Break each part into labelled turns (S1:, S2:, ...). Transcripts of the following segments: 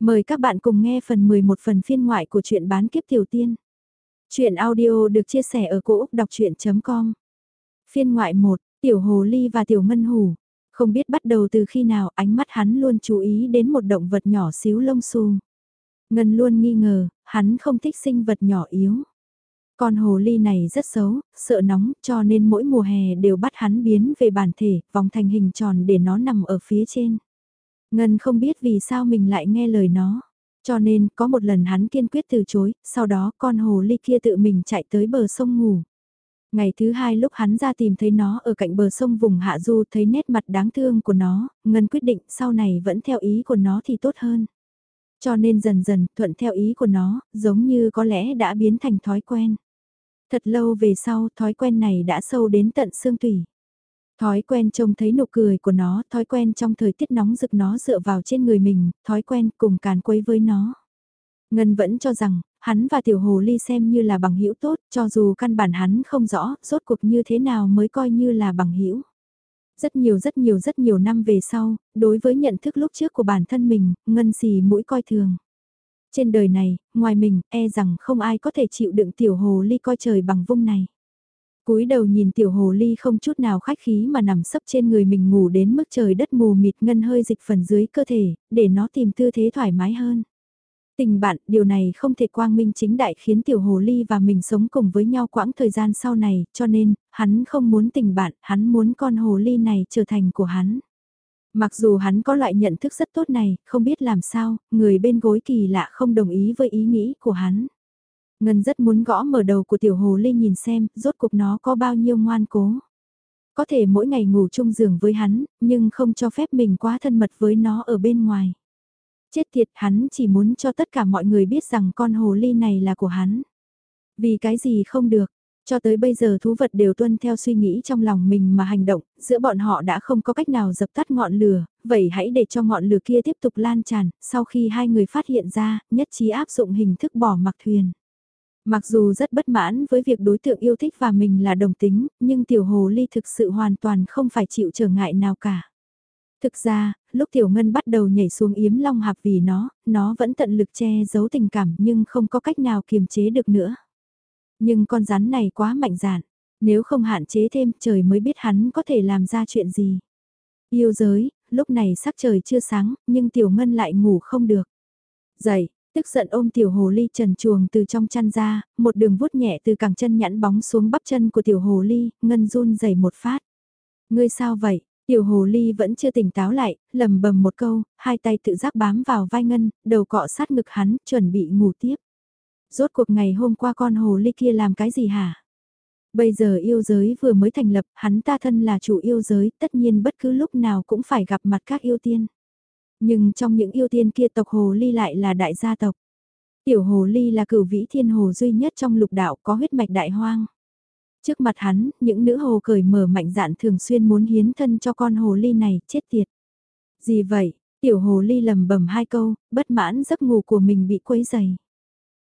S1: Mời các bạn cùng nghe phần 11 phần phiên ngoại của truyện bán kiếp tiểu tiên. Chuyện audio được chia sẻ ở cỗ đọc chuyện.com Phiên ngoại 1, Tiểu Hồ Ly và Tiểu Ngân Hủ. Không biết bắt đầu từ khi nào ánh mắt hắn luôn chú ý đến một động vật nhỏ xíu lông xù. Ngân luôn nghi ngờ, hắn không thích sinh vật nhỏ yếu. Con hồ ly này rất xấu, sợ nóng cho nên mỗi mùa hè đều bắt hắn biến về bản thể, vòng thành hình tròn để nó nằm ở phía trên. Ngân không biết vì sao mình lại nghe lời nó. Cho nên, có một lần hắn kiên quyết từ chối, sau đó con hồ ly kia tự mình chạy tới bờ sông ngủ. Ngày thứ hai lúc hắn ra tìm thấy nó ở cạnh bờ sông vùng Hạ Du thấy nét mặt đáng thương của nó, Ngân quyết định sau này vẫn theo ý của nó thì tốt hơn. Cho nên dần dần thuận theo ý của nó, giống như có lẽ đã biến thành thói quen. Thật lâu về sau thói quen này đã sâu đến tận xương tủy. Thói quen trông thấy nụ cười của nó, thói quen trong thời tiết nóng rực nó dựa vào trên người mình, thói quen cùng càn quấy với nó. Ngân vẫn cho rằng, hắn và tiểu hồ ly xem như là bằng hữu tốt, cho dù căn bản hắn không rõ, rốt cuộc như thế nào mới coi như là bằng hữu. Rất nhiều rất nhiều rất nhiều năm về sau, đối với nhận thức lúc trước của bản thân mình, Ngân xì mũi coi thường. Trên đời này, ngoài mình, e rằng không ai có thể chịu đựng tiểu hồ ly coi trời bằng vung này cúi đầu nhìn tiểu hồ ly không chút nào khách khí mà nằm sấp trên người mình ngủ đến mức trời đất mù mịt ngân hơi dịch phần dưới cơ thể, để nó tìm tư thế thoải mái hơn. Tình bạn, điều này không thể quang minh chính đại khiến tiểu hồ ly và mình sống cùng với nhau quãng thời gian sau này, cho nên, hắn không muốn tình bạn, hắn muốn con hồ ly này trở thành của hắn. Mặc dù hắn có loại nhận thức rất tốt này, không biết làm sao, người bên gối kỳ lạ không đồng ý với ý nghĩ của hắn. Ngân rất muốn gõ mở đầu của tiểu hồ ly nhìn xem, rốt cuộc nó có bao nhiêu ngoan cố. Có thể mỗi ngày ngủ chung giường với hắn, nhưng không cho phép mình quá thân mật với nó ở bên ngoài. Chết thiệt hắn chỉ muốn cho tất cả mọi người biết rằng con hồ ly này là của hắn. Vì cái gì không được, cho tới bây giờ thú vật đều tuân theo suy nghĩ trong lòng mình mà hành động, giữa bọn họ đã không có cách nào dập tắt ngọn lửa, vậy hãy để cho ngọn lửa kia tiếp tục lan tràn, sau khi hai người phát hiện ra, nhất trí áp dụng hình thức bỏ mặc thuyền. Mặc dù rất bất mãn với việc đối tượng yêu thích và mình là đồng tính, nhưng tiểu hồ ly thực sự hoàn toàn không phải chịu trở ngại nào cả. Thực ra, lúc tiểu ngân bắt đầu nhảy xuống yếm long hạp vì nó, nó vẫn tận lực che giấu tình cảm nhưng không có cách nào kiềm chế được nữa. Nhưng con rắn này quá mạnh dạn, nếu không hạn chế thêm trời mới biết hắn có thể làm ra chuyện gì. Yêu giới, lúc này sắc trời chưa sáng, nhưng tiểu ngân lại ngủ không được. Dậy, Tức giận ôm tiểu hồ ly trần chuồng từ trong chăn ra, một đường vuốt nhẹ từ cẳng chân nhẵn bóng xuống bắp chân của tiểu hồ ly, ngân run dày một phát. Ngươi sao vậy? Tiểu hồ ly vẫn chưa tỉnh táo lại, lầm bầm một câu, hai tay tự giác bám vào vai ngân, đầu cọ sát ngực hắn, chuẩn bị ngủ tiếp. Rốt cuộc ngày hôm qua con hồ ly kia làm cái gì hả? Bây giờ yêu giới vừa mới thành lập, hắn ta thân là chủ yêu giới, tất nhiên bất cứ lúc nào cũng phải gặp mặt các yêu tiên. Nhưng trong những yêu tiên kia tộc Hồ Ly lại là đại gia tộc. Tiểu Hồ Ly là cửu vĩ thiên hồ duy nhất trong lục đạo có huyết mạch đại hoang. Trước mặt hắn, những nữ hồ cởi mở mạnh dạn thường xuyên muốn hiến thân cho con hồ ly này, chết tiệt. Gì vậy, tiểu hồ ly lầm bầm hai câu, bất mãn giấc ngủ của mình bị quấy dày.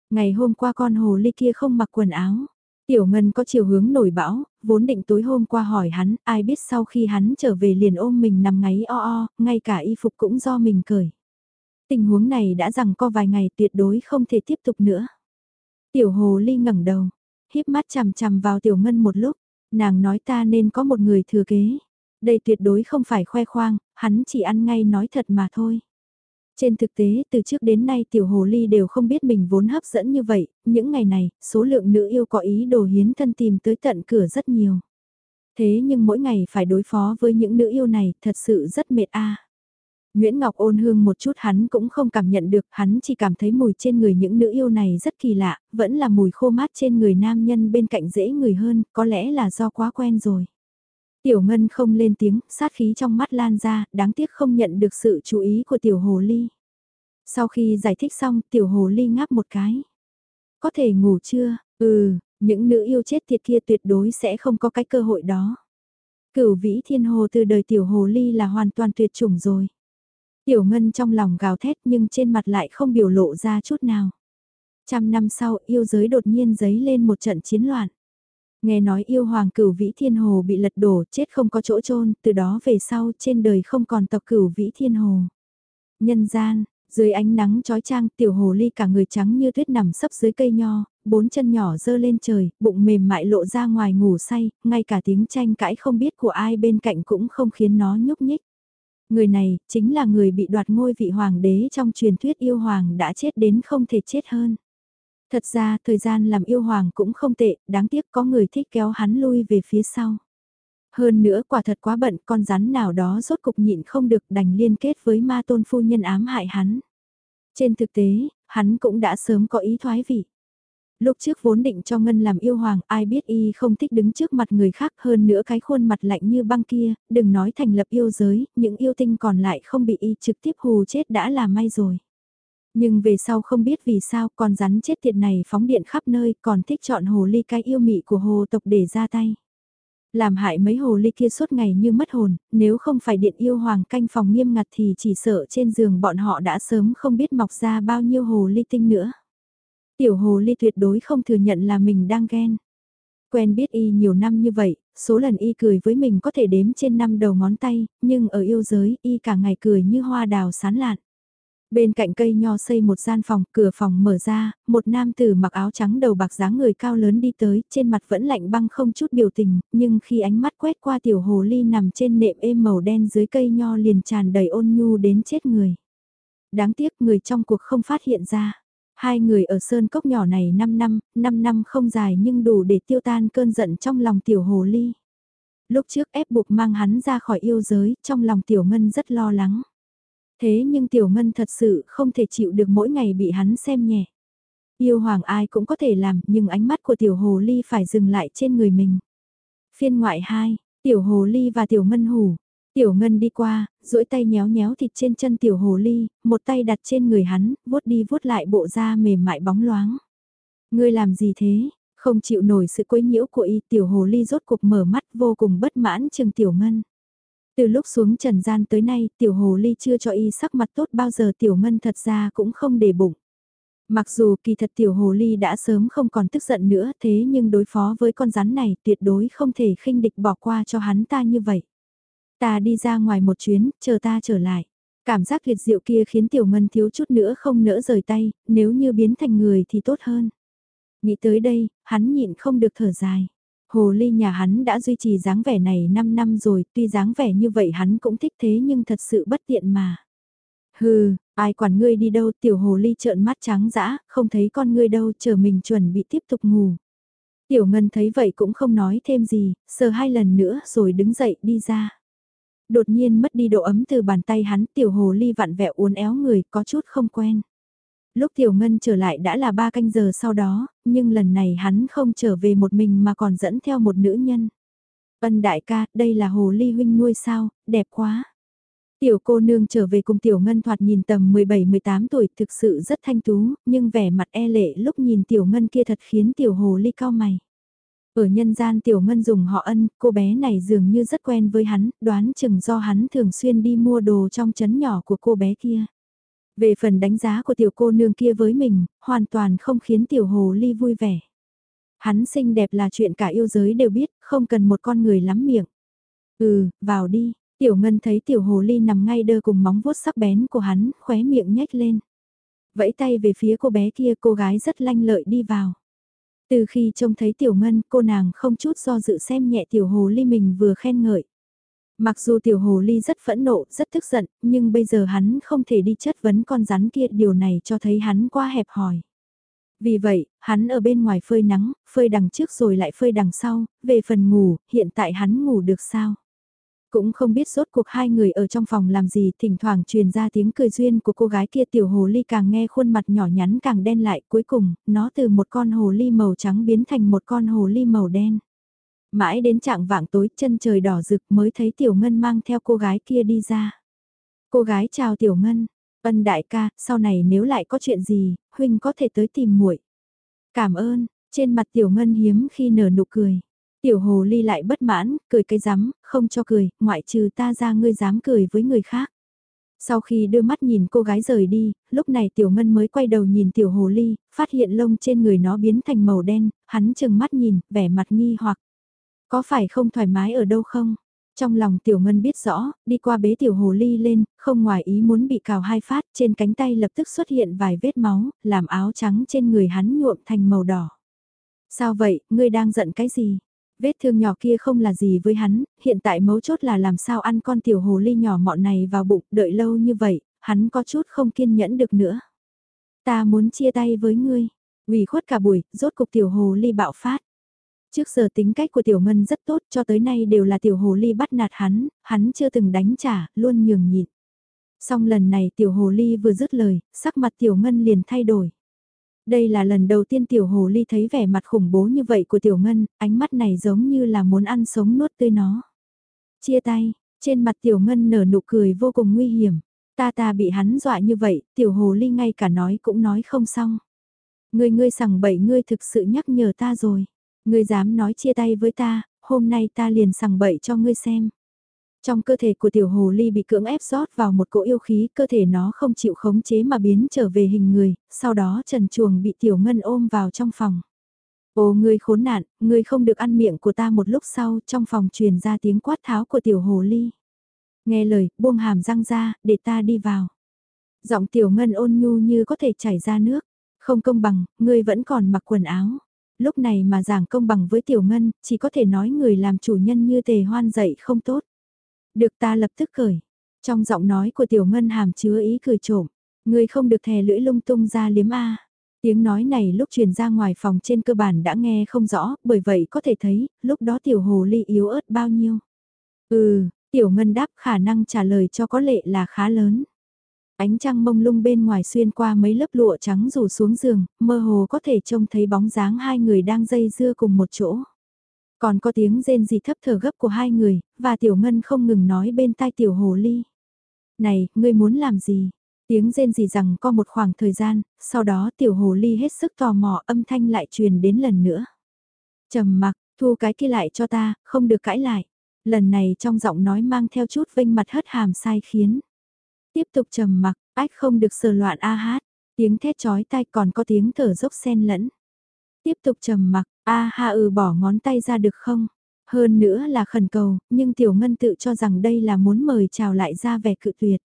S1: Ngày hôm qua con hồ ly kia không mặc quần áo, Tiểu Ngân có chiều hướng nổi bão, vốn định tối hôm qua hỏi hắn, ai biết sau khi hắn trở về liền ôm mình nằm ngáy o o, ngay cả y phục cũng do mình cởi. Tình huống này đã rằng co vài ngày tuyệt đối không thể tiếp tục nữa. Tiểu Hồ Ly ngẩng đầu, híp mắt chằm chằm vào Tiểu Ngân một lúc, nàng nói ta nên có một người thừa kế. Đây tuyệt đối không phải khoe khoang, hắn chỉ ăn ngay nói thật mà thôi. Trên thực tế, từ trước đến nay tiểu hồ ly đều không biết mình vốn hấp dẫn như vậy, những ngày này, số lượng nữ yêu có ý đồ hiến thân tìm tới tận cửa rất nhiều. Thế nhưng mỗi ngày phải đối phó với những nữ yêu này thật sự rất mệt a. Nguyễn Ngọc ôn hương một chút hắn cũng không cảm nhận được, hắn chỉ cảm thấy mùi trên người những nữ yêu này rất kỳ lạ, vẫn là mùi khô mát trên người nam nhân bên cạnh dễ người hơn, có lẽ là do quá quen rồi. Tiểu Ngân không lên tiếng, sát khí trong mắt lan ra, đáng tiếc không nhận được sự chú ý của Tiểu Hồ Ly. Sau khi giải thích xong, Tiểu Hồ Ly ngáp một cái. Có thể ngủ chưa? Ừ, những nữ yêu chết tiệt kia tuyệt đối sẽ không có cái cơ hội đó. Cửu vĩ thiên hồ từ đời Tiểu Hồ Ly là hoàn toàn tuyệt chủng rồi. Tiểu Ngân trong lòng gào thét nhưng trên mặt lại không biểu lộ ra chút nào. Trăm năm sau yêu giới đột nhiên giấy lên một trận chiến loạn. Nghe nói yêu hoàng cửu vĩ thiên hồ bị lật đổ chết không có chỗ chôn từ đó về sau trên đời không còn tộc cửu vĩ thiên hồ. Nhân gian, dưới ánh nắng trói trang, tiểu hồ ly cả người trắng như tuyết nằm sấp dưới cây nho, bốn chân nhỏ dơ lên trời, bụng mềm mại lộ ra ngoài ngủ say, ngay cả tiếng tranh cãi không biết của ai bên cạnh cũng không khiến nó nhúc nhích. Người này, chính là người bị đoạt ngôi vị hoàng đế trong truyền thuyết yêu hoàng đã chết đến không thể chết hơn. Thật ra, thời gian làm yêu hoàng cũng không tệ, đáng tiếc có người thích kéo hắn lui về phía sau. Hơn nữa quả thật quá bận con rắn nào đó rốt cục nhịn không được đành liên kết với ma tôn phu nhân ám hại hắn. Trên thực tế, hắn cũng đã sớm có ý thoái vị. Lúc trước vốn định cho Ngân làm yêu hoàng, ai biết y không thích đứng trước mặt người khác hơn nữa cái khuôn mặt lạnh như băng kia, đừng nói thành lập yêu giới, những yêu tinh còn lại không bị y trực tiếp hù chết đã là may rồi. Nhưng về sau không biết vì sao con rắn chết tiệt này phóng điện khắp nơi còn thích chọn hồ ly cái yêu mị của hồ tộc để ra tay. Làm hại mấy hồ ly kia suốt ngày như mất hồn, nếu không phải điện yêu hoàng canh phòng nghiêm ngặt thì chỉ sợ trên giường bọn họ đã sớm không biết mọc ra bao nhiêu hồ ly tinh nữa. Tiểu hồ ly tuyệt đối không thừa nhận là mình đang ghen. Quen biết y nhiều năm như vậy, số lần y cười với mình có thể đếm trên năm đầu ngón tay, nhưng ở yêu giới y cả ngày cười như hoa đào sán lạn. Bên cạnh cây nho xây một gian phòng, cửa phòng mở ra, một nam tử mặc áo trắng đầu bạc dáng người cao lớn đi tới, trên mặt vẫn lạnh băng không chút biểu tình, nhưng khi ánh mắt quét qua tiểu hồ ly nằm trên nệm êm màu đen dưới cây nho liền tràn đầy ôn nhu đến chết người. Đáng tiếc người trong cuộc không phát hiện ra. Hai người ở sơn cốc nhỏ này 5 năm, 5 năm không dài nhưng đủ để tiêu tan cơn giận trong lòng tiểu hồ ly. Lúc trước ép buộc mang hắn ra khỏi yêu giới, trong lòng tiểu ngân rất lo lắng. Thế nhưng Tiểu Ngân thật sự không thể chịu được mỗi ngày bị hắn xem nhẹ. Yêu hoàng ai cũng có thể làm nhưng ánh mắt của Tiểu Hồ Ly phải dừng lại trên người mình. Phiên ngoại 2, Tiểu Hồ Ly và Tiểu Ngân Hủ. Tiểu Ngân đi qua, duỗi tay nhéo nhéo thịt trên chân Tiểu Hồ Ly, một tay đặt trên người hắn, vuốt đi vuốt lại bộ da mềm mại bóng loáng. Ngươi làm gì thế? Không chịu nổi sự quấy nhiễu của y Tiểu Hồ Ly rốt cuộc mở mắt vô cùng bất mãn chừng Tiểu Ngân. Từ lúc xuống trần gian tới nay, tiểu hồ ly chưa cho y sắc mặt tốt bao giờ tiểu ngân thật ra cũng không để bụng. Mặc dù kỳ thật tiểu hồ ly đã sớm không còn tức giận nữa thế nhưng đối phó với con rắn này tuyệt đối không thể khinh địch bỏ qua cho hắn ta như vậy. Ta đi ra ngoài một chuyến, chờ ta trở lại. Cảm giác liệt diệu kia khiến tiểu ngân thiếu chút nữa không nỡ rời tay, nếu như biến thành người thì tốt hơn. Nghĩ tới đây, hắn nhịn không được thở dài. Hồ ly nhà hắn đã duy trì dáng vẻ này 5 năm rồi, tuy dáng vẻ như vậy hắn cũng thích thế nhưng thật sự bất tiện mà. Hừ, ai quản ngươi đi đâu tiểu hồ ly trợn mắt trắng dã, không thấy con ngươi đâu chờ mình chuẩn bị tiếp tục ngủ. Tiểu ngân thấy vậy cũng không nói thêm gì, sờ hai lần nữa rồi đứng dậy đi ra. Đột nhiên mất đi độ ấm từ bàn tay hắn tiểu hồ ly vặn vẹo uốn éo người có chút không quen. Lúc Tiểu Ngân trở lại đã là ba canh giờ sau đó, nhưng lần này hắn không trở về một mình mà còn dẫn theo một nữ nhân. Ân đại ca, đây là hồ ly huynh nuôi sao, đẹp quá. Tiểu cô nương trở về cùng Tiểu Ngân thoạt nhìn tầm 17-18 tuổi thực sự rất thanh tú, nhưng vẻ mặt e lệ lúc nhìn Tiểu Ngân kia thật khiến Tiểu Hồ ly cao mày. Ở nhân gian Tiểu Ngân dùng họ ân, cô bé này dường như rất quen với hắn, đoán chừng do hắn thường xuyên đi mua đồ trong chấn nhỏ của cô bé kia. Về phần đánh giá của tiểu cô nương kia với mình, hoàn toàn không khiến tiểu hồ ly vui vẻ. Hắn xinh đẹp là chuyện cả yêu giới đều biết, không cần một con người lắm miệng. Ừ, vào đi, tiểu ngân thấy tiểu hồ ly nằm ngay đơ cùng móng vuốt sắc bén của hắn, khóe miệng nhếch lên. Vẫy tay về phía cô bé kia cô gái rất lanh lợi đi vào. Từ khi trông thấy tiểu ngân cô nàng không chút do dự xem nhẹ tiểu hồ ly mình vừa khen ngợi. Mặc dù tiểu hồ ly rất phẫn nộ, rất tức giận, nhưng bây giờ hắn không thể đi chất vấn con rắn kia, điều này cho thấy hắn quá hẹp hòi. Vì vậy, hắn ở bên ngoài phơi nắng, phơi đằng trước rồi lại phơi đằng sau, về phần ngủ, hiện tại hắn ngủ được sao? Cũng không biết rốt cuộc hai người ở trong phòng làm gì, thỉnh thoảng truyền ra tiếng cười duyên của cô gái kia tiểu hồ ly càng nghe khuôn mặt nhỏ nhắn càng đen lại, cuối cùng, nó từ một con hồ ly màu trắng biến thành một con hồ ly màu đen. Mãi đến trạng vạng tối chân trời đỏ rực mới thấy Tiểu Ngân mang theo cô gái kia đi ra. Cô gái chào Tiểu Ngân, ân đại ca, sau này nếu lại có chuyện gì, Huynh có thể tới tìm muội. Cảm ơn, trên mặt Tiểu Ngân hiếm khi nở nụ cười. Tiểu hồ ly lại bất mãn, cười cái rắm không cho cười, ngoại trừ ta ra ngươi dám cười với người khác. Sau khi đưa mắt nhìn cô gái rời đi, lúc này Tiểu Ngân mới quay đầu nhìn Tiểu Hồ Ly, phát hiện lông trên người nó biến thành màu đen, hắn chừng mắt nhìn, vẻ mặt nghi hoặc. Có phải không thoải mái ở đâu không? Trong lòng tiểu ngân biết rõ, đi qua bế tiểu hồ ly lên, không ngoài ý muốn bị cào hai phát, trên cánh tay lập tức xuất hiện vài vết máu, làm áo trắng trên người hắn nhuộm thành màu đỏ. Sao vậy, ngươi đang giận cái gì? Vết thương nhỏ kia không là gì với hắn, hiện tại mấu chốt là làm sao ăn con tiểu hồ ly nhỏ mọn này vào bụng, đợi lâu như vậy, hắn có chút không kiên nhẫn được nữa. Ta muốn chia tay với ngươi, ủy khuất cả buổi, rốt cục tiểu hồ ly bạo phát. Trước giờ tính cách của Tiểu Ngân rất tốt cho tới nay đều là Tiểu Hồ Ly bắt nạt hắn, hắn chưa từng đánh trả, luôn nhường nhịn. Song lần này Tiểu Hồ Ly vừa dứt lời, sắc mặt Tiểu Ngân liền thay đổi. Đây là lần đầu tiên Tiểu Hồ Ly thấy vẻ mặt khủng bố như vậy của Tiểu Ngân, ánh mắt này giống như là muốn ăn sống nuốt tươi nó. Chia tay, trên mặt Tiểu Ngân nở nụ cười vô cùng nguy hiểm. Ta ta bị hắn dọa như vậy, Tiểu Hồ Ly ngay cả nói cũng nói không xong. Ngươi ngươi sằng bậy ngươi thực sự nhắc nhở ta rồi. Ngươi dám nói chia tay với ta, hôm nay ta liền sằng bậy cho ngươi xem. Trong cơ thể của tiểu hồ ly bị cưỡng ép rót vào một cỗ yêu khí, cơ thể nó không chịu khống chế mà biến trở về hình người, sau đó trần chuồng bị tiểu ngân ôm vào trong phòng. Ô ngươi khốn nạn, ngươi không được ăn miệng của ta một lúc sau, trong phòng truyền ra tiếng quát tháo của tiểu hồ ly. Nghe lời, buông hàm răng ra, để ta đi vào. Giọng tiểu ngân ôn nhu như có thể chảy ra nước. Không công bằng, ngươi vẫn còn mặc quần áo lúc này mà giảng công bằng với Tiểu Ngân, chỉ có thể nói người làm chủ nhân như tề hoan dạy không tốt. Được ta lập tức cười Trong giọng nói của Tiểu Ngân hàm chứa ý cười trộm, người không được thè lưỡi lung tung ra liếm A. Tiếng nói này lúc truyền ra ngoài phòng trên cơ bản đã nghe không rõ, bởi vậy có thể thấy, lúc đó Tiểu Hồ Ly yếu ớt bao nhiêu. Ừ, Tiểu Ngân đáp khả năng trả lời cho có lệ là khá lớn. Ánh trăng mông lung bên ngoài xuyên qua mấy lớp lụa trắng rủ xuống giường, mơ hồ có thể trông thấy bóng dáng hai người đang dây dưa cùng một chỗ. Còn có tiếng rên gì thấp thở gấp của hai người, và Tiểu Ngân không ngừng nói bên tai Tiểu Hồ Ly. Này, ngươi muốn làm gì? Tiếng rên gì rằng có một khoảng thời gian, sau đó Tiểu Hồ Ly hết sức tò mò âm thanh lại truyền đến lần nữa. trầm mặc, thu cái kia lại cho ta, không được cãi lại. Lần này trong giọng nói mang theo chút vinh mặt hất hàm sai khiến. Tiếp tục trầm mặc, ách không được sờ loạn a hát, tiếng thét chói tai còn có tiếng thở dốc xen lẫn. Tiếp tục trầm mặc, a ha ừ bỏ ngón tay ra được không? Hơn nữa là khẩn cầu, nhưng Tiểu Ngân tự cho rằng đây là muốn mời chào lại ra vẻ cự tuyệt.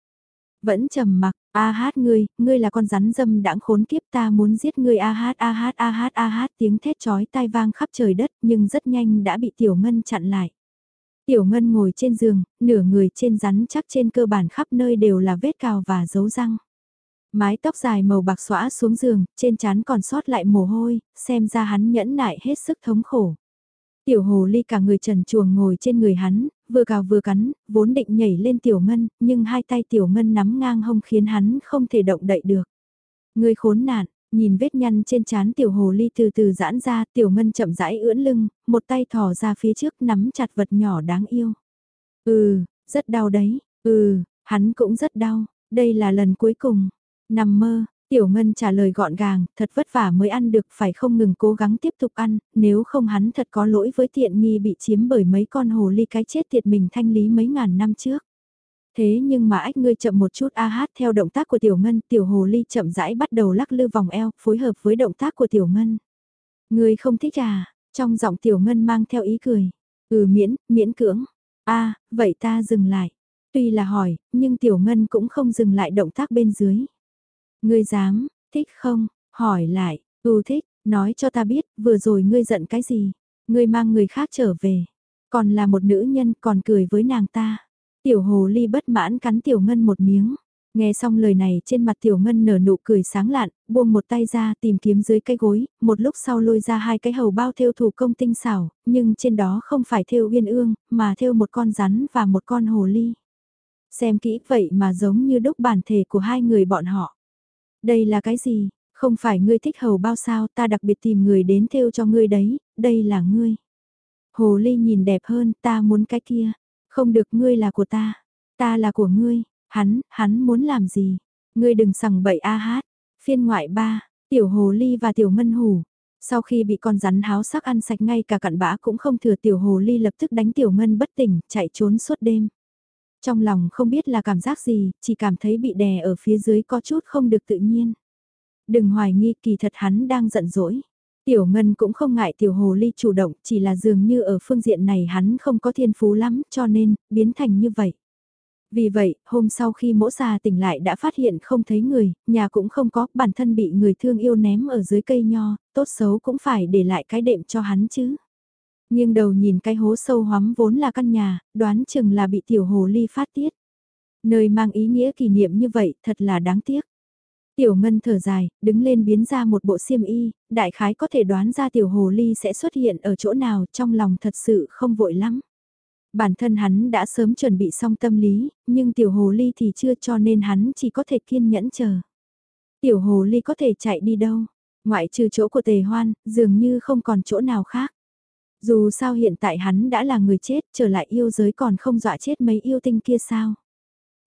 S1: Vẫn trầm mặc, a hát ngươi, ngươi là con rắn dâm đãng khốn kiếp ta muốn giết ngươi a hát a hát a hát a hát tiếng thét chói tai vang khắp trời đất nhưng rất nhanh đã bị Tiểu Ngân chặn lại. Tiểu Ngân ngồi trên giường, nửa người trên rắn chắc trên cơ bản khắp nơi đều là vết cào và dấu răng. Mái tóc dài màu bạc xõa xuống giường, trên trán còn sót lại mồ hôi, xem ra hắn nhẫn nại hết sức thống khổ. Tiểu hồ ly cả người trần chuồng ngồi trên người hắn, vừa cào vừa cắn, vốn định nhảy lên tiểu ngân, nhưng hai tay tiểu ngân nắm ngang hông khiến hắn không thể động đậy được. Người khốn nạn, Nhìn vết nhăn trên trán tiểu hồ ly từ từ giãn ra, tiểu ngân chậm rãi ưỡn lưng, một tay thò ra phía trước nắm chặt vật nhỏ đáng yêu. Ừ, rất đau đấy, ừ, hắn cũng rất đau, đây là lần cuối cùng. Nằm mơ, tiểu ngân trả lời gọn gàng, thật vất vả mới ăn được phải không ngừng cố gắng tiếp tục ăn, nếu không hắn thật có lỗi với tiện nghi bị chiếm bởi mấy con hồ ly cái chết tiệt mình thanh lý mấy ngàn năm trước. Thế nhưng mà ách ngươi chậm một chút a hát theo động tác của tiểu ngân, tiểu hồ ly chậm rãi bắt đầu lắc lư vòng eo, phối hợp với động tác của tiểu ngân. Ngươi không thích à, trong giọng tiểu ngân mang theo ý cười. Ừ miễn, miễn cưỡng. a vậy ta dừng lại. Tuy là hỏi, nhưng tiểu ngân cũng không dừng lại động tác bên dưới. Ngươi dám, thích không, hỏi lại, ừ thích, nói cho ta biết, vừa rồi ngươi giận cái gì, ngươi mang người khác trở về, còn là một nữ nhân còn cười với nàng ta. Tiểu hồ ly bất mãn cắn tiểu ngân một miếng. Nghe xong lời này trên mặt tiểu ngân nở nụ cười sáng lạn, buông một tay ra tìm kiếm dưới cái gối, một lúc sau lôi ra hai cái hầu bao thêu thủ công tinh xảo, nhưng trên đó không phải thêu uyên ương, mà thêu một con rắn và một con hồ ly. Xem kỹ vậy mà giống như đúc bản thể của hai người bọn họ. Đây là cái gì? Không phải ngươi thích hầu bao sao ta đặc biệt tìm người đến thêu cho ngươi đấy, đây là ngươi. Hồ ly nhìn đẹp hơn, ta muốn cái kia. Không được ngươi là của ta, ta là của ngươi, hắn, hắn muốn làm gì? Ngươi đừng sằng bậy a hát. Phiên ngoại ba, tiểu hồ ly và tiểu ngân hủ. Sau khi bị con rắn háo sắc ăn sạch ngay cả cặn bã cũng không thừa tiểu hồ ly lập tức đánh tiểu ngân bất tỉnh, chạy trốn suốt đêm. Trong lòng không biết là cảm giác gì, chỉ cảm thấy bị đè ở phía dưới có chút không được tự nhiên. Đừng hoài nghi kỳ thật hắn đang giận dỗi. Tiểu Ngân cũng không ngại tiểu hồ ly chủ động, chỉ là dường như ở phương diện này hắn không có thiên phú lắm, cho nên, biến thành như vậy. Vì vậy, hôm sau khi mỗ già tỉnh lại đã phát hiện không thấy người, nhà cũng không có, bản thân bị người thương yêu ném ở dưới cây nho, tốt xấu cũng phải để lại cái đệm cho hắn chứ. Nhưng đầu nhìn cái hố sâu hoắm vốn là căn nhà, đoán chừng là bị tiểu hồ ly phát tiết. Nơi mang ý nghĩa kỷ niệm như vậy thật là đáng tiếc. Tiểu ngân thở dài, đứng lên biến ra một bộ xiêm y, đại khái có thể đoán ra tiểu hồ ly sẽ xuất hiện ở chỗ nào trong lòng thật sự không vội lắm. Bản thân hắn đã sớm chuẩn bị xong tâm lý, nhưng tiểu hồ ly thì chưa cho nên hắn chỉ có thể kiên nhẫn chờ. Tiểu hồ ly có thể chạy đi đâu, ngoại trừ chỗ của tề hoan, dường như không còn chỗ nào khác. Dù sao hiện tại hắn đã là người chết, trở lại yêu giới còn không dọa chết mấy yêu tinh kia sao.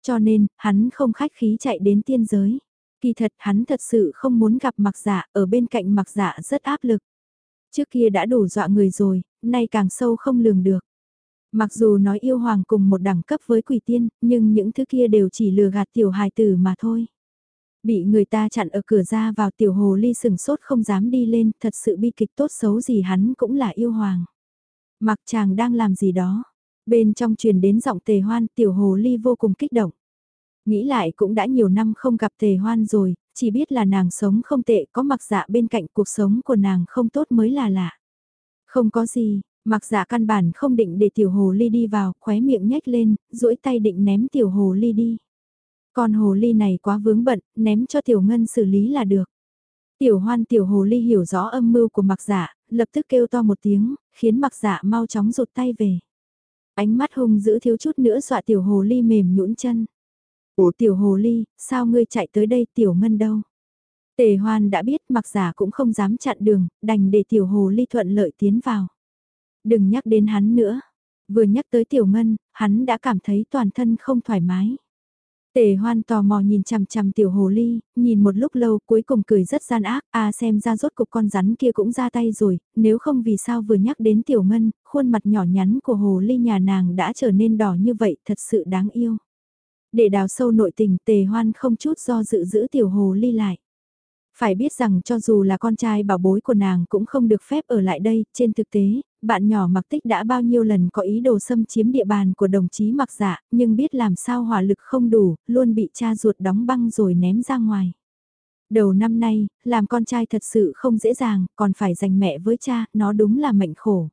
S1: Cho nên, hắn không khách khí chạy đến tiên giới. Kỳ thật hắn thật sự không muốn gặp mặc dạ, ở bên cạnh mặc dạ rất áp lực. Trước kia đã đủ dọa người rồi, nay càng sâu không lường được. Mặc dù nói yêu hoàng cùng một đẳng cấp với quỷ tiên, nhưng những thứ kia đều chỉ lừa gạt tiểu hài tử mà thôi. Bị người ta chặn ở cửa ra vào tiểu hồ ly sừng sốt không dám đi lên, thật sự bi kịch tốt xấu gì hắn cũng là yêu hoàng. Mặc chàng đang làm gì đó. Bên trong truyền đến giọng tề hoan tiểu hồ ly vô cùng kích động. Nghĩ lại cũng đã nhiều năm không gặp tề hoan rồi, chỉ biết là nàng sống không tệ có mặc dạ bên cạnh cuộc sống của nàng không tốt mới là lạ. Không có gì, mặc dạ căn bản không định để tiểu hồ ly đi vào, khóe miệng nhếch lên, duỗi tay định ném tiểu hồ ly đi. Con hồ ly này quá vướng bận, ném cho tiểu ngân xử lý là được. Tiểu hoan tiểu hồ ly hiểu rõ âm mưu của mặc dạ, lập tức kêu to một tiếng, khiến mặc dạ mau chóng rụt tay về. Ánh mắt hung dữ thiếu chút nữa dọa tiểu hồ ly mềm nhũn chân. Ủa tiểu hồ ly, sao ngươi chạy tới đây tiểu ngân đâu? Tề hoan đã biết mặc giả cũng không dám chặn đường, đành để tiểu hồ ly thuận lợi tiến vào. Đừng nhắc đến hắn nữa. Vừa nhắc tới tiểu ngân, hắn đã cảm thấy toàn thân không thoải mái. Tề hoan tò mò nhìn chằm chằm tiểu hồ ly, nhìn một lúc lâu cuối cùng cười rất gian ác, À, xem ra rốt cục con rắn kia cũng ra tay rồi, nếu không vì sao vừa nhắc đến tiểu ngân, khuôn mặt nhỏ nhắn của hồ ly nhà nàng đã trở nên đỏ như vậy, thật sự đáng yêu. Để đào sâu nội tình tề hoan không chút do dự giữ tiểu hồ ly lại. Phải biết rằng cho dù là con trai bảo bối của nàng cũng không được phép ở lại đây, trên thực tế, bạn nhỏ mặc tích đã bao nhiêu lần có ý đồ xâm chiếm địa bàn của đồng chí mặc dạ, nhưng biết làm sao hỏa lực không đủ, luôn bị cha ruột đóng băng rồi ném ra ngoài. Đầu năm nay, làm con trai thật sự không dễ dàng, còn phải giành mẹ với cha, nó đúng là mệnh khổ.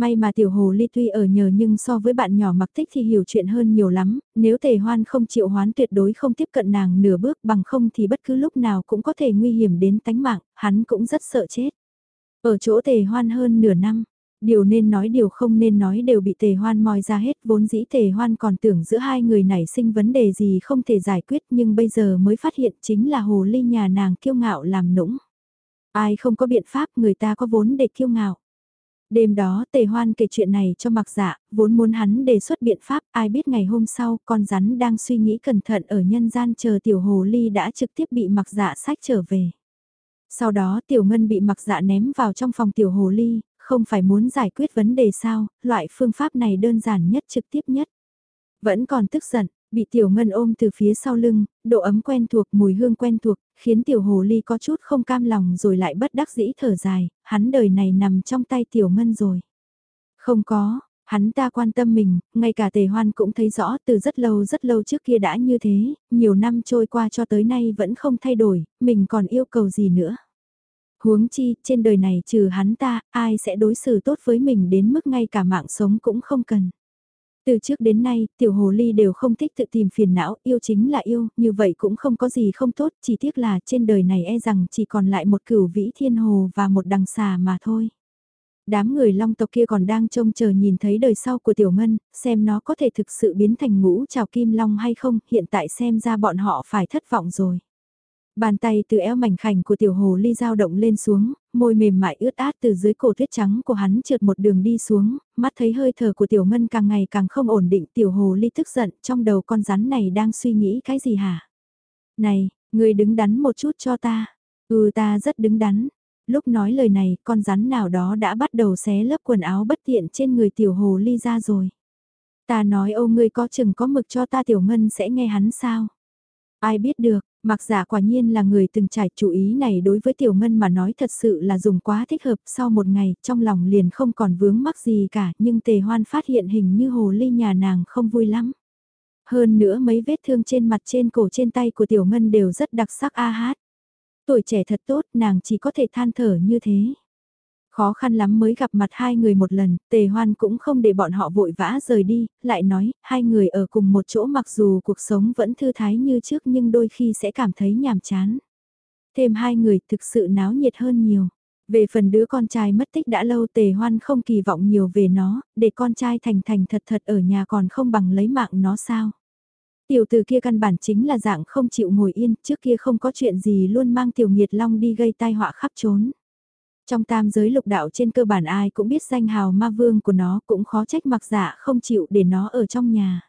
S1: May mà tiểu hồ ly tuy ở nhờ nhưng so với bạn nhỏ mặc thích thì hiểu chuyện hơn nhiều lắm, nếu tề hoan không chịu hoán tuyệt đối không tiếp cận nàng nửa bước bằng không thì bất cứ lúc nào cũng có thể nguy hiểm đến tánh mạng, hắn cũng rất sợ chết. Ở chỗ tề hoan hơn nửa năm, điều nên nói điều không nên nói đều bị tề hoan moi ra hết vốn dĩ tề hoan còn tưởng giữa hai người này sinh vấn đề gì không thể giải quyết nhưng bây giờ mới phát hiện chính là hồ ly nhà nàng kiêu ngạo làm nũng. Ai không có biện pháp người ta có vốn để kiêu ngạo. Đêm đó tề hoan kể chuyện này cho mặc dạ, vốn muốn hắn đề xuất biện pháp, ai biết ngày hôm sau con rắn đang suy nghĩ cẩn thận ở nhân gian chờ tiểu hồ ly đã trực tiếp bị mặc dạ sách trở về. Sau đó tiểu ngân bị mặc dạ ném vào trong phòng tiểu hồ ly, không phải muốn giải quyết vấn đề sao, loại phương pháp này đơn giản nhất trực tiếp nhất. Vẫn còn tức giận, bị tiểu ngân ôm từ phía sau lưng, độ ấm quen thuộc, mùi hương quen thuộc, khiến tiểu hồ ly có chút không cam lòng rồi lại bất đắc dĩ thở dài, hắn đời này nằm trong tay tiểu ngân rồi. Không có, hắn ta quan tâm mình, ngay cả tề hoan cũng thấy rõ từ rất lâu rất lâu trước kia đã như thế, nhiều năm trôi qua cho tới nay vẫn không thay đổi, mình còn yêu cầu gì nữa. Huống chi, trên đời này trừ hắn ta, ai sẽ đối xử tốt với mình đến mức ngay cả mạng sống cũng không cần. Từ trước đến nay, tiểu hồ ly đều không thích tự tìm phiền não, yêu chính là yêu, như vậy cũng không có gì không tốt, chỉ tiếc là trên đời này e rằng chỉ còn lại một cửu vĩ thiên hồ và một đằng xà mà thôi. Đám người long tộc kia còn đang trông chờ nhìn thấy đời sau của tiểu ngân, xem nó có thể thực sự biến thành ngũ trào kim long hay không, hiện tại xem ra bọn họ phải thất vọng rồi. Bàn tay từ eo mảnh khảnh của tiểu hồ ly dao động lên xuống, môi mềm mại ướt át từ dưới cổ tuyết trắng của hắn trượt một đường đi xuống, mắt thấy hơi thở của tiểu ngân càng ngày càng không ổn định tiểu hồ ly tức giận trong đầu con rắn này đang suy nghĩ cái gì hả? Này, người đứng đắn một chút cho ta. Ừ ta rất đứng đắn. Lúc nói lời này con rắn nào đó đã bắt đầu xé lớp quần áo bất tiện trên người tiểu hồ ly ra rồi. Ta nói ô ngươi có chừng có mực cho ta tiểu ngân sẽ nghe hắn sao? Ai biết được, Mặc giả quả nhiên là người từng trải chủ ý này đối với Tiểu Ngân mà nói thật sự là dùng quá thích hợp, sau một ngày, trong lòng liền không còn vướng mắc gì cả, nhưng tề hoan phát hiện hình như hồ ly nhà nàng không vui lắm. Hơn nữa mấy vết thương trên mặt trên cổ trên tay của Tiểu Ngân đều rất đặc sắc a hát. Tuổi trẻ thật tốt, nàng chỉ có thể than thở như thế. Khó khăn lắm mới gặp mặt hai người một lần, tề hoan cũng không để bọn họ vội vã rời đi, lại nói, hai người ở cùng một chỗ mặc dù cuộc sống vẫn thư thái như trước nhưng đôi khi sẽ cảm thấy nhàm chán. Thêm hai người thực sự náo nhiệt hơn nhiều. Về phần đứa con trai mất tích đã lâu tề hoan không kỳ vọng nhiều về nó, để con trai thành thành thật thật ở nhà còn không bằng lấy mạng nó sao. Tiểu từ kia căn bản chính là dạng không chịu ngồi yên, trước kia không có chuyện gì luôn mang tiểu nghiệt long đi gây tai họa khắp trốn. Trong tam giới lục đạo trên cơ bản ai cũng biết danh hào ma vương của nó cũng khó trách mặc dạ không chịu để nó ở trong nhà.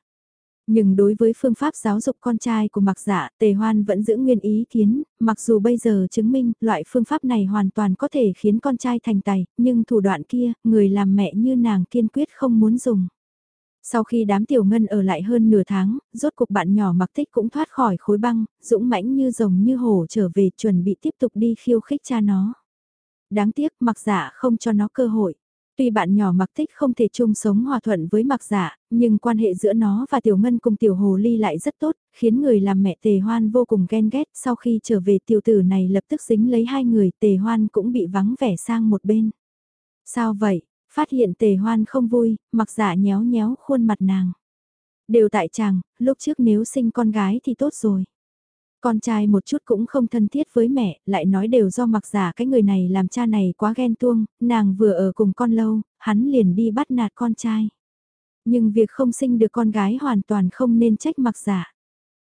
S1: Nhưng đối với phương pháp giáo dục con trai của mặc dạ, tề hoan vẫn giữ nguyên ý kiến, mặc dù bây giờ chứng minh loại phương pháp này hoàn toàn có thể khiến con trai thành tài, nhưng thủ đoạn kia, người làm mẹ như nàng kiên quyết không muốn dùng. Sau khi đám tiểu ngân ở lại hơn nửa tháng, rốt cuộc bạn nhỏ mặc tích cũng thoát khỏi khối băng, dũng mãnh như rồng như hổ trở về chuẩn bị tiếp tục đi khiêu khích cha nó đáng tiếc mặc giả không cho nó cơ hội. Tuy bạn nhỏ mặc thích không thể chung sống hòa thuận với mặc giả, nhưng quan hệ giữa nó và tiểu ngân cùng tiểu hồ ly lại rất tốt, khiến người làm mẹ tề hoan vô cùng ghen ghét. Sau khi trở về tiểu tử này lập tức dính lấy hai người tề hoan cũng bị vắng vẻ sang một bên. Sao vậy? Phát hiện tề hoan không vui, mặc giả nhéo nhéo khuôn mặt nàng. Đều tại chàng, lúc trước nếu sinh con gái thì tốt rồi. Con trai một chút cũng không thân thiết với mẹ, lại nói đều do mặc giả cái người này làm cha này quá ghen tuông, nàng vừa ở cùng con lâu, hắn liền đi bắt nạt con trai. Nhưng việc không sinh được con gái hoàn toàn không nên trách mặc giả.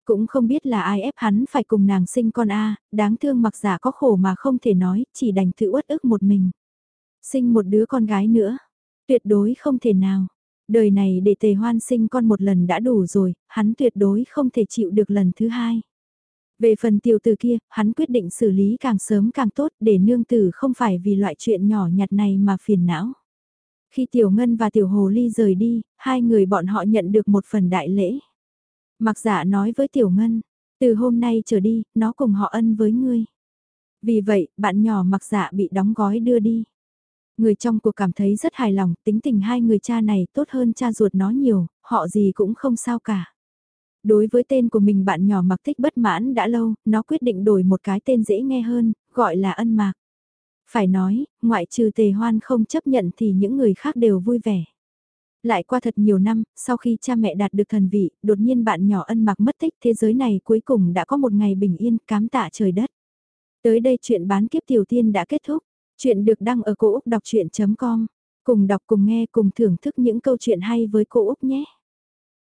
S1: Cũng không biết là ai ép hắn phải cùng nàng sinh con A, đáng thương mặc giả có khổ mà không thể nói, chỉ đành tự uất ức một mình. Sinh một đứa con gái nữa, tuyệt đối không thể nào. Đời này để tề hoan sinh con một lần đã đủ rồi, hắn tuyệt đối không thể chịu được lần thứ hai. Về phần tiểu tử kia, hắn quyết định xử lý càng sớm càng tốt để nương tử không phải vì loại chuyện nhỏ nhặt này mà phiền não. Khi tiểu ngân và tiểu hồ ly rời đi, hai người bọn họ nhận được một phần đại lễ. Mặc giả nói với tiểu ngân, từ hôm nay trở đi, nó cùng họ ân với ngươi. Vì vậy, bạn nhỏ mặc giả bị đóng gói đưa đi. Người trong cuộc cảm thấy rất hài lòng, tính tình hai người cha này tốt hơn cha ruột nó nhiều, họ gì cũng không sao cả. Đối với tên của mình bạn nhỏ mặc thích bất mãn đã lâu, nó quyết định đổi một cái tên dễ nghe hơn, gọi là ân mạc. Phải nói, ngoại trừ tề hoan không chấp nhận thì những người khác đều vui vẻ. Lại qua thật nhiều năm, sau khi cha mẹ đạt được thần vị, đột nhiên bạn nhỏ ân mạc mất tích thế giới này cuối cùng đã có một ngày bình yên cám tạ trời đất. Tới đây chuyện bán kiếp tiểu tiên đã kết thúc. Chuyện được đăng ở cổ Úc đọc chuyện.com. Cùng đọc cùng nghe cùng thưởng thức những câu chuyện hay với cô Úc nhé.